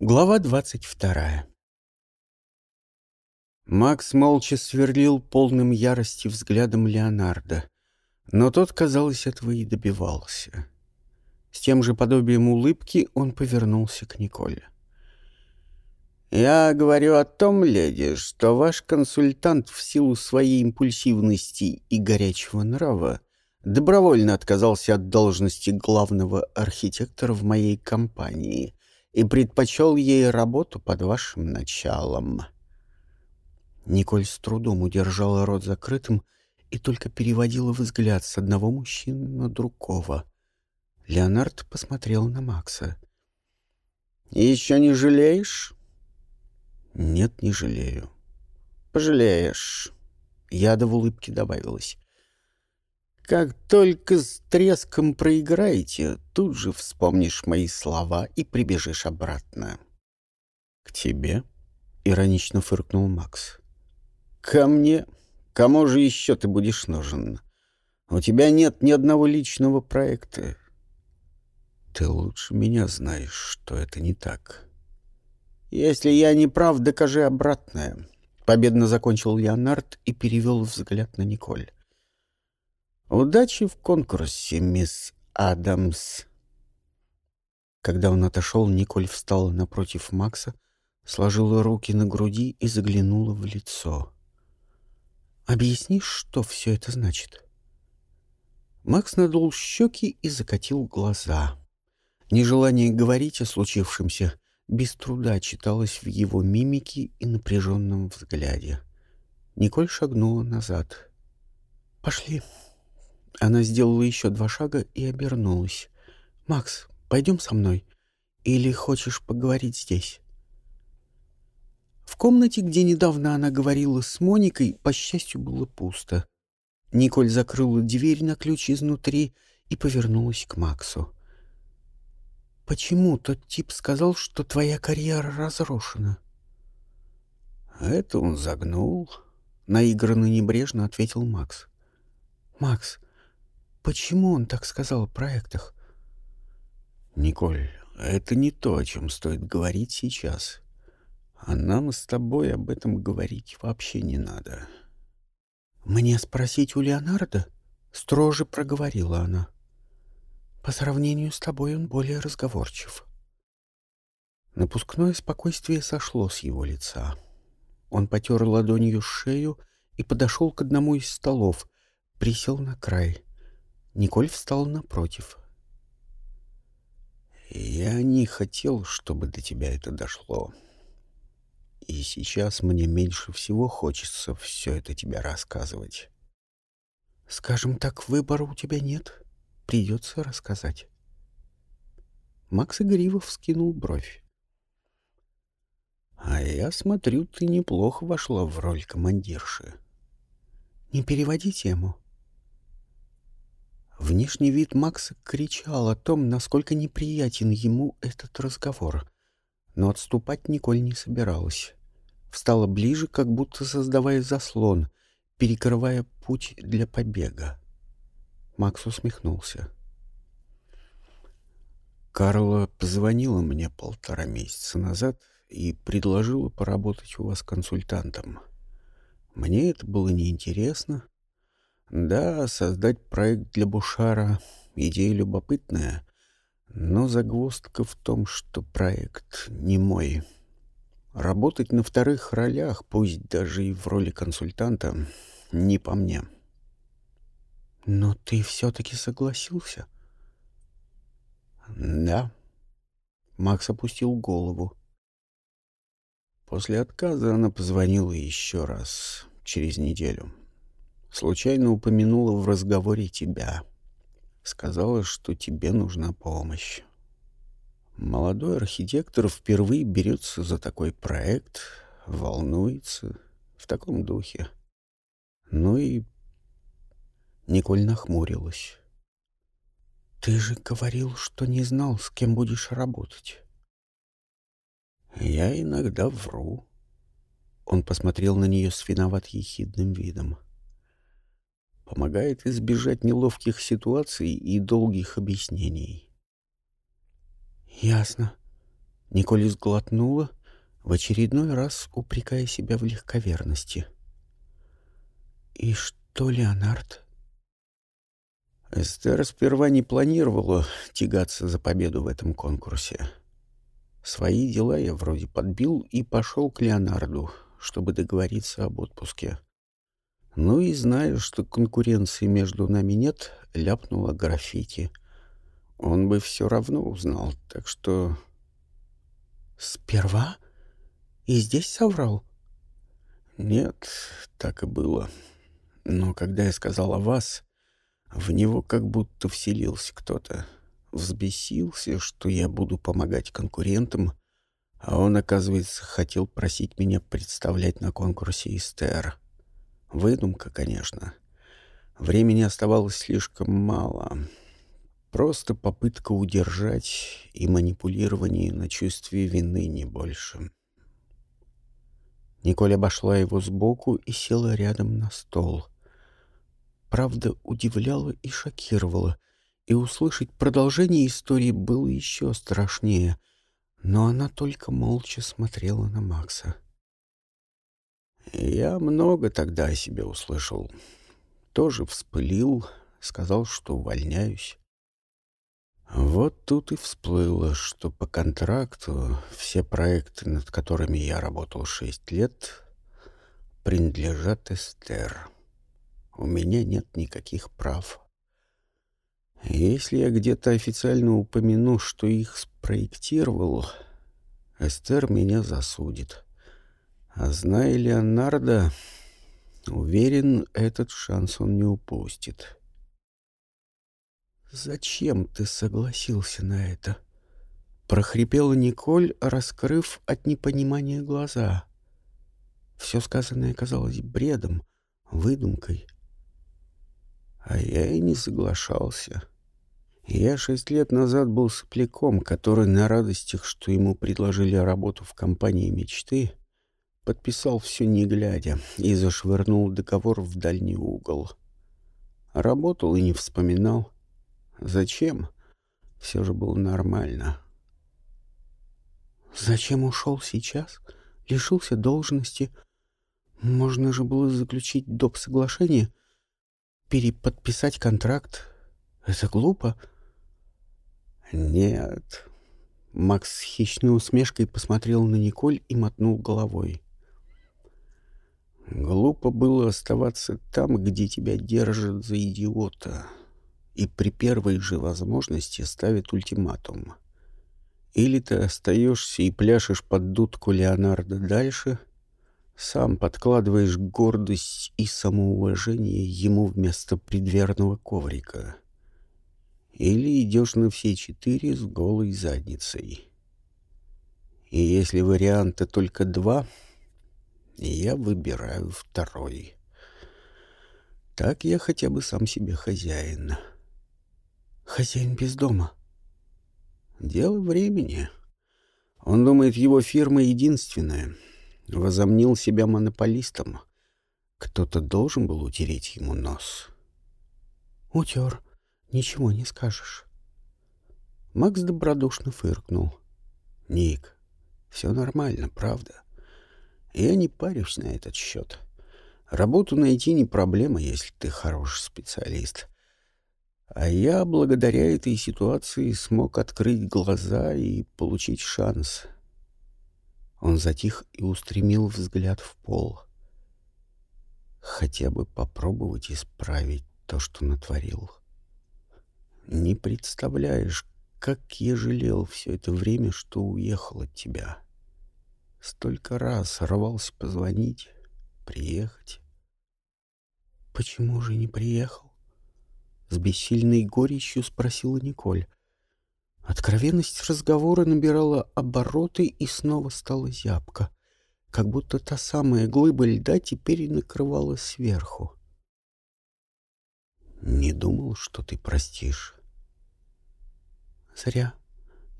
Глава двадцать вторая. Макс молча сверлил полным ярости взглядом Леонардо, но тот, казалось, этого и добивался. С тем же подобием улыбки он повернулся к Николе. «Я говорю о том, леди, что ваш консультант в силу своей импульсивности и горячего нрава добровольно отказался от должности главного архитектора в моей компании и предпочел ей работу под вашим началом». Николь с трудом удержала рот закрытым и только переводила взгляд с одного мужчины на другого. Леонард посмотрел на Макса. «Еще не жалеешь?» «Нет, не жалею». «Пожалеешь». Яда в улыбке добавилась. «Как только с треском проиграете, тут же вспомнишь мои слова и прибежишь обратно». «К тебе?» — иронично фыркнул Макс. «Ко мне? Кому же еще ты будешь нужен? У тебя нет ни одного личного проекта». «Ты лучше меня знаешь, что это не так». «Если я не прав, докажи обратное», — победно закончил Леонард и перевел взгляд на Николь. «Удачи в конкурсе, мисс Адамс». Когда он отошел, Николь встала напротив Макса, сложила руки на груди и заглянула в лицо. Объяснишь, что все это значит?» Макс надул щеки и закатил глаза. Нежелание говорить о случившемся без труда читалось в его мимике и напряженном взгляде. Николь шагнула назад. «Пошли». Она сделала еще два шага и обернулась. «Макс, пойдем со мной? Или хочешь поговорить здесь?» В комнате, где недавно она говорила с Моникой, по счастью, было пусто. Николь закрыла дверь на ключ изнутри и повернулась к Максу. «Почему тот тип сказал, что твоя карьера разрушена?» «Это он загнул», — наигранно небрежно ответил Макс. «Макс, почему он так сказал о проектах?» «Николь, это не то, о чем стоит говорить сейчас. А нам с тобой об этом говорить вообще не надо. Мне спросить у Леонардо? Строже проговорила она. По сравнению с тобой он более разговорчив. Напускное спокойствие сошло с его лица. Он потер ладонью шею и подошел к одному из столов, присел на край. Николь встал напротив. «Я не хотел, чтобы до тебя это дошло», и сейчас мне меньше всего хочется все это тебе рассказывать. Скажем так, выбора у тебя нет. Придется рассказать. Макс Игоревов вскинул бровь. А я смотрю, ты неплохо вошла в роль командирши. Не переводи тему. Внешний вид Макса кричал о том, насколько неприятен ему этот разговор, но отступать Николь не собиралась встала ближе, как будто создавая заслон, перекрывая путь для побега. Макс усмехнулся. Карла позвонила мне полтора месяца назад и предложила поработать у вас консультантом. Мне это было неинтересно. Да, создать проект для Бушара — идея любопытная, но загвоздка в том, что проект не мой — Работать на вторых ролях, пусть даже и в роли консультанта, не по мне. Но ты все-таки согласился? Да. Макс опустил голову. После отказа она позвонила еще раз, через неделю. Случайно упомянула в разговоре тебя. Сказала, что тебе нужна помощь. Молодой архитектор впервые берется за такой проект, волнуется в таком духе. Ну и Николь нахмурилась. «Ты же говорил, что не знал, с кем будешь работать». «Я иногда вру». Он посмотрел на нее с виноват ехидным видом. «Помогает избежать неловких ситуаций и долгих объяснений». «Ясно. Николь сглотнула, в очередной раз упрекая себя в легковерности. «И что, Леонард?» Эстер сперва не планировала тягаться за победу в этом конкурсе. Свои дела я вроде подбил и пошел к Леонарду, чтобы договориться об отпуске. Ну и зная, что конкуренции между нами нет, ляпнула граффити. Он бы все равно узнал, так что... «Сперва? И здесь соврал?» «Нет, так и было. Но когда я сказал о вас, в него как будто вселился кто-то. Взбесился, что я буду помогать конкурентам, а он, оказывается, хотел просить меня представлять на конкурсе Истер. Выдумка, конечно. Времени оставалось слишком мало. Просто попытка удержать и манипулирование на чувстве вины не больше. Николь обошла его сбоку и села рядом на стол — правда удивляла и шокировала, и услышать продолжение истории было еще страшнее, но она только молча смотрела на Макса. Я много тогда о себе услышал. Тоже вспылил, сказал, что увольняюсь. Вот тут и всплыло, что по контракту все проекты, над которыми я работал шесть лет, принадлежат Эстер. У меня нет никаких прав. Если я где-то официально упомяну, что их спроектировал, Эстер меня засудит. А зная Леонардо, уверен, этот шанс он не упустит. «Зачем ты согласился на это?» — прохрипела Николь, раскрыв от непонимания глаза. Все сказанное казалось бредом, выдумкой — а я и не соглашался. Я шесть лет назад был сопляком, который на радостях, что ему предложили работу в компании мечты, подписал все не глядя и зашвырнул договор в дальний угол. Работал и не вспоминал. Зачем? Все же было нормально. Зачем ушел сейчас? Лишился должности? Можно же было заключить доп. соглашение — переподписать контракт? Это глупо. Нет. Макс с хищной усмешкой посмотрел на Николь и мотнул головой. Глупо было оставаться там, где тебя держат за идиота, и при первой же возможности ставят ультиматум. Или ты остаешься и пляшешь под дудку Леонардо дальше, сам подкладываешь гордость и самоуважение ему вместо предверного коврика. Или идешь на все четыре с голой задницей. И если варианта только два, я выбираю второй. Так я хотя бы сам себе хозяин. Хозяин без дома. Дело времени. Он думает, его фирма единственная — возомнил себя монополистом. Кто-то должен был утереть ему нос. «Утер. Ничего не скажешь». Макс добродушно фыркнул. «Ник, все нормально, правда. Я не парюсь на этот счет. Работу найти не проблема, если ты хороший специалист. А я благодаря этой ситуации смог открыть глаза и получить шанс. Он затих и устремил взгляд в пол. Хотя бы попробовать исправить то, что натворил. Не представляешь, как я жалел все это время, что уехал от тебя. Столько раз рвался позвонить, приехать. Почему же не приехал? С бессильной горечью спросила Николь. Откровенность разговора набирала обороты и снова стала зябко, как будто та самая глыба льда теперь накрывала сверху. «Не думал, что ты простишь». «Зря.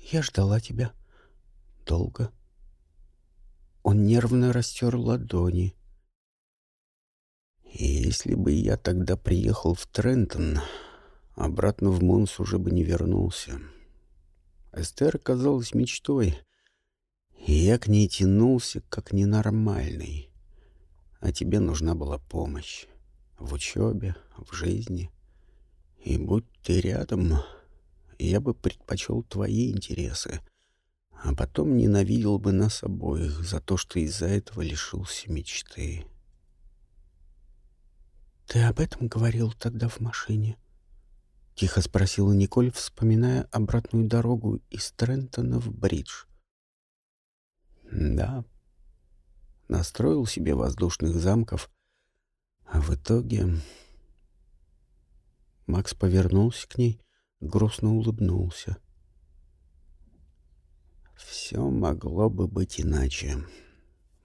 Я ждала тебя. Долго». Он нервно растер ладони. «Если бы я тогда приехал в Трентон, обратно в Монс уже бы не вернулся». Эстер казалась мечтой, И я к ней тянулся, как ненормальный. А тебе нужна была помощь в учебе, в жизни. И будь ты рядом, я бы предпочел твои интересы, а потом ненавидел бы нас обоих за то, что из-за этого лишился мечты. «Ты об этом говорил тогда в машине?» — тихо спросила Николь, вспоминая обратную дорогу из Трентона в Бридж. «Да». Настроил себе воздушных замков, а в итоге... Макс повернулся к ней, грустно улыбнулся. Все могло бы быть иначе.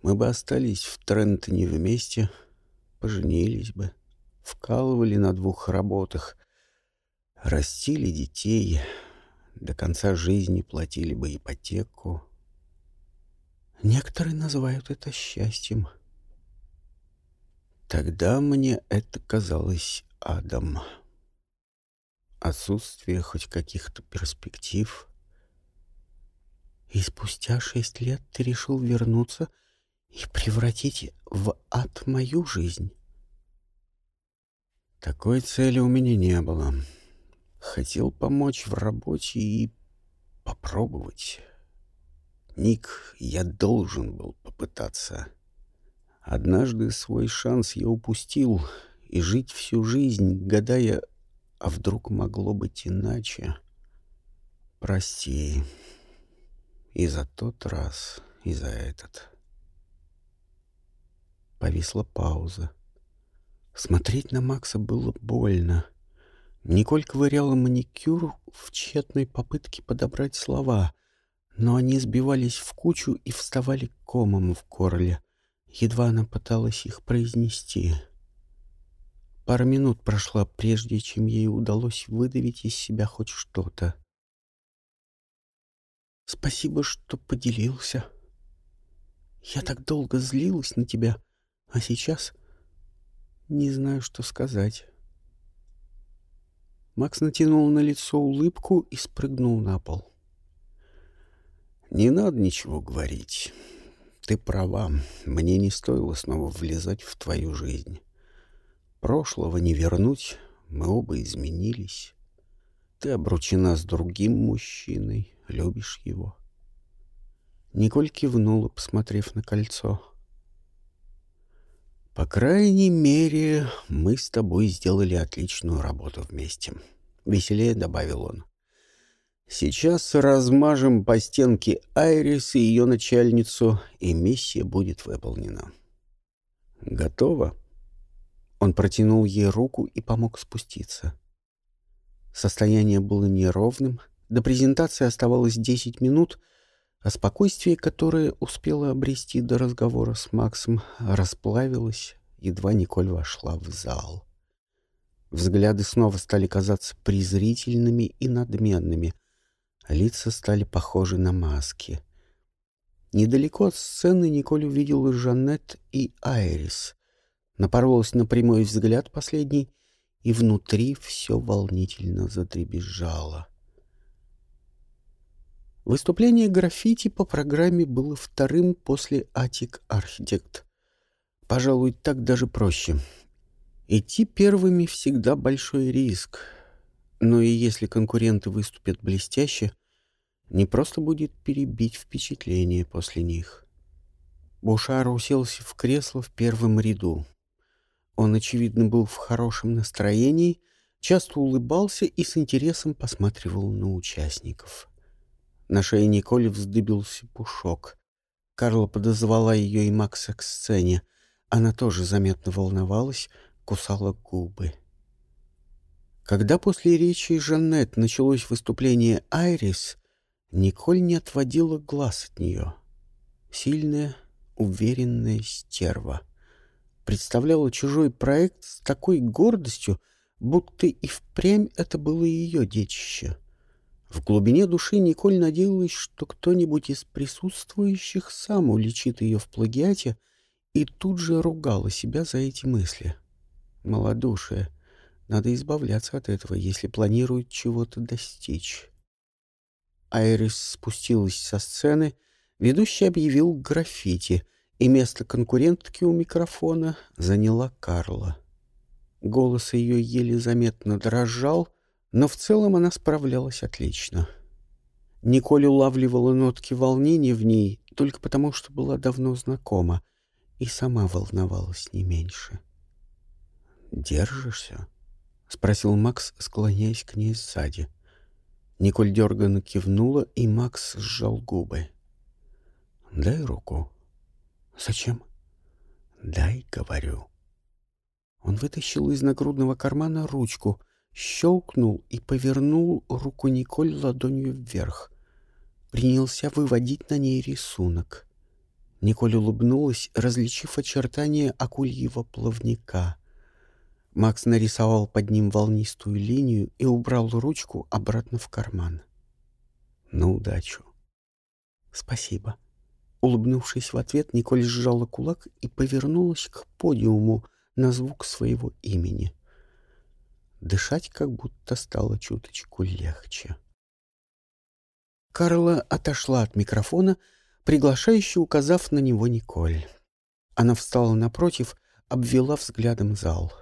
Мы бы остались в Трентоне вместе, поженились бы, вкалывали на двух работах, растили детей, до конца жизни платили бы ипотеку. Некоторые называют это счастьем. Тогда мне это казалось адом. Отсутствие хоть каких-то перспектив. И спустя шесть лет ты решил вернуться и превратить в ад мою жизнь. Такой цели у меня не было. Хотел помочь в работе и попробовать. Ник, я должен был попытаться. Однажды свой шанс я упустил, и жить всю жизнь, гадая, а вдруг могло быть иначе. Прости. И за тот раз, и за этот. Повисла пауза. Смотреть на Макса было больно. Николь ковыряла маникюр в тщетной попытке подобрать слова, но они сбивались в кучу и вставали комом в горле. Едва она пыталась их произнести. Пара минут прошла, прежде чем ей удалось выдавить из себя хоть что-то. «Спасибо, что поделился. Я так долго злилась на тебя, а сейчас не знаю, что сказать». Макс натянул на лицо улыбку и спрыгнул на пол. «Не надо ничего говорить. Ты права, мне не стоило снова влезать в твою жизнь. Прошлого не вернуть, мы оба изменились. Ты обручена с другим мужчиной, любишь его. Николь кивнула, посмотрев на кольцо. По крайней мере, мы с тобой сделали отличную работу вместе. Веселее добавил он. Сейчас размажем по стенке Айрис и ее начальницу, и миссия будет выполнена. Готово? Он протянул ей руку и помог спуститься. Состояние было неровным, до презентации оставалось 10 минут, а спокойствие, которое успела обрести до разговора с Максом, расплавилось, едва Николь вошла в зал. Взгляды снова стали казаться презрительными и надменными, Лица стали похожи на маски. Недалеко от сцены Николь увидела Жанет и Айрис. Напоролась на прямой взгляд последний, и внутри все волнительно задребезжало. Выступление граффити по программе было вторым после «Атик Архитект». Пожалуй, так даже проще. Идти первыми всегда большой риск. Но и если конкуренты выступят блестяще, не просто будет перебить впечатление после них. Бушар уселся в кресло в первом ряду. Он, очевидно, был в хорошем настроении, часто улыбался и с интересом посматривал на участников. На шее Николи вздыбился пушок. Карла подозвала ее и Макса к сцене. Она тоже заметно волновалась, кусала губы. Когда после речи Жанет началось выступление Айрис, Николь не отводила глаз от нее. Сильная, уверенная стерва. Представляла чужой проект с такой гордостью, будто и впрямь это было ее детище. В глубине души Николь надеялась, что кто-нибудь из присутствующих сам уличит ее в плагиате, и тут же ругала себя за эти мысли. Молодушие. Надо избавляться от этого, если планирует чего-то достичь. Айрис спустилась со сцены, Ведущий объявил граффити, и место конкурентки у микрофона заняла Карла. Голос ее еле заметно дрожал, но в целом она справлялась отлично. Николь улавливала нотки волнения в ней только потому, что была давно знакома, и сама волновалась не меньше. «Держишься?» — спросил Макс, склоняясь к ней сзади. Николь дерганно кивнула, и Макс сжал губы. «Дай руку». «Зачем?» «Дай, говорю». Он вытащил из нагрудного кармана ручку, щелкнул и повернул руку Николь ладонью вверх. Принялся выводить на ней рисунок. Николь улыбнулась, различив очертания акульего плавника. Макс нарисовал под ним волнистую линию и убрал ручку обратно в карман. «На удачу!» «Спасибо!» Улыбнувшись в ответ, Николь сжала кулак и повернулась к подиуму, на звук своего имени. Дышать как будто стало чуточку легче. Карла отошла от микрофона, приглашающе указав на него Николь. Она встала напротив, обвела взглядом зал.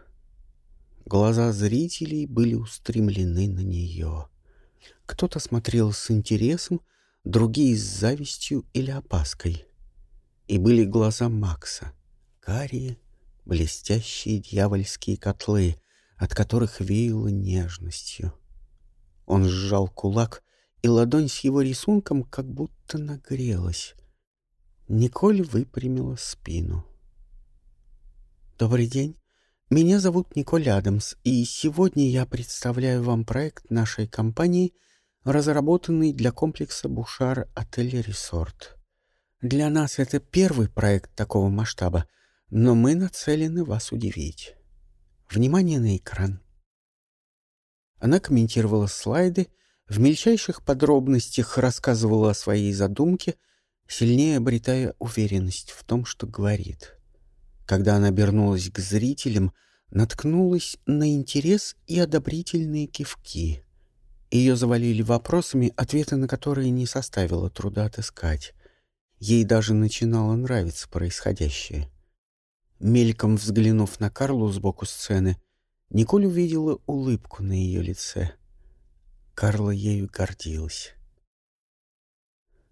Глаза зрителей были устремлены на нее. Кто-то смотрел с интересом, другие с завистью или опаской. И были глаза Макса, карие блестящие дьявольские котлы, от которых веяло нежностью. Он сжал кулак, и ладонь с его рисунком как будто нагрелась. Николь выпрямила спину. «Добрый день. Меня зовут Николь Адамс, и сегодня я представляю вам проект нашей компании, разработанный для комплекса «Бушар Отель Ресорт». Для нас это первый проект такого масштаба — но мы нацелены вас удивить. Внимание на экран. Она комментировала слайды, в мельчайших подробностях рассказывала о своей задумке, сильнее обретая уверенность в том, что говорит. Когда она обернулась к зрителям, наткнулась на интерес и одобрительные кивки. Ее завалили вопросами, ответы на которые не составило труда отыскать. Ей даже начинало нравиться происходящее. Мельком взглянув на Карлу сбоку сцены, Николь увидела улыбку на ее лице. Карла ею гордилась.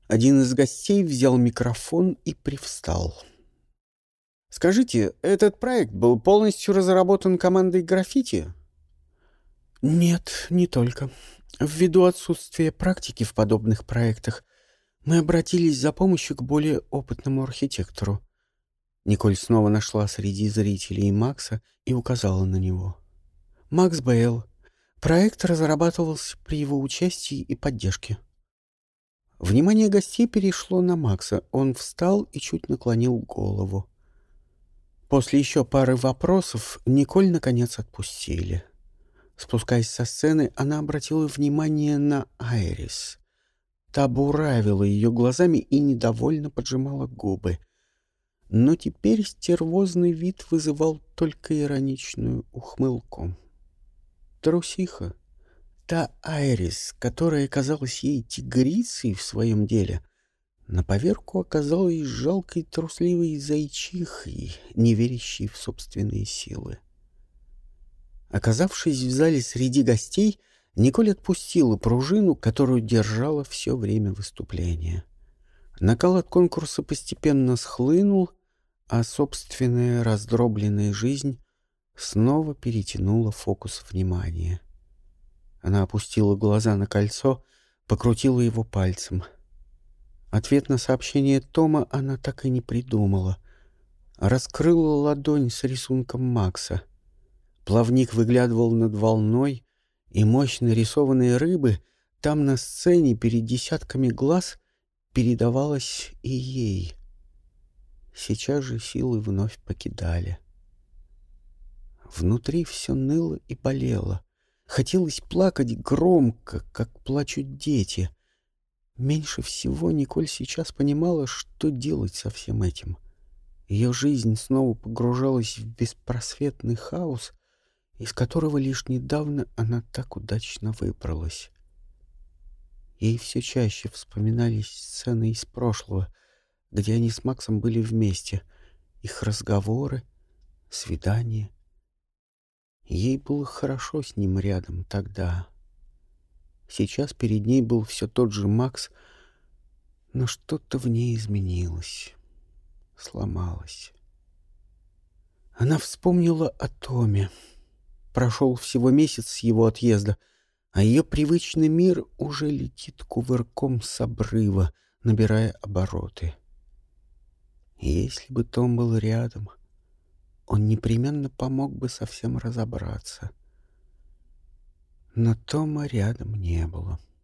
Один из гостей взял микрофон и привстал. «Скажите, этот проект был полностью разработан командой граффити?» «Нет, не только. Ввиду отсутствия практики в подобных проектах, мы обратились за помощью к более опытному архитектору. Николь снова нашла среди зрителей Макса и указала на него. «Макс Бейл. Проект разрабатывался при его участии и поддержке». Внимание гостей перешло на Макса. Он встал и чуть наклонил голову. После еще пары вопросов Николь наконец отпустили. Спускаясь со сцены, она обратила внимание на Айрис. Та буравила ее глазами и недовольно поджимала губы но теперь стервозный вид вызывал только ироничную ухмылку. Трусиха, та Айрис, которая казалась ей тигрицей в своем деле, на поверку оказалась жалкой трусливой зайчихой, не верящей в собственные силы. Оказавшись в зале среди гостей, Николь отпустила пружину, которую держала все время выступления. Накал от конкурса постепенно схлынул, а собственная раздробленная жизнь снова перетянула фокус внимания. Она опустила глаза на кольцо, покрутила его пальцем. Ответ на сообщение Тома она так и не придумала. Раскрыла ладонь с рисунком Макса. Плавник выглядывал над волной, и мощно рисованные рыбы там на сцене перед десятками глаз передавалась и ей — Сейчас же силы вновь покидали. Внутри все ныло и болело. Хотелось плакать громко, как плачут дети. Меньше всего Николь сейчас понимала, что делать со всем этим. Ее жизнь снова погружалась в беспросветный хаос, из которого лишь недавно она так удачно выбралась. Ей все чаще вспоминались сцены из прошлого — где они с Максом были вместе, их разговоры, свидания. Ей было хорошо с ним рядом тогда. Сейчас перед ней был все тот же Макс, но что-то в ней изменилось, сломалось. Она вспомнила о Томе. Прошел всего месяц с его отъезда, а ее привычный мир уже летит кувырком с обрыва, набирая обороты. Если бы Том был рядом, он непременно помог бы совсем разобраться. Но Тома рядом не было. —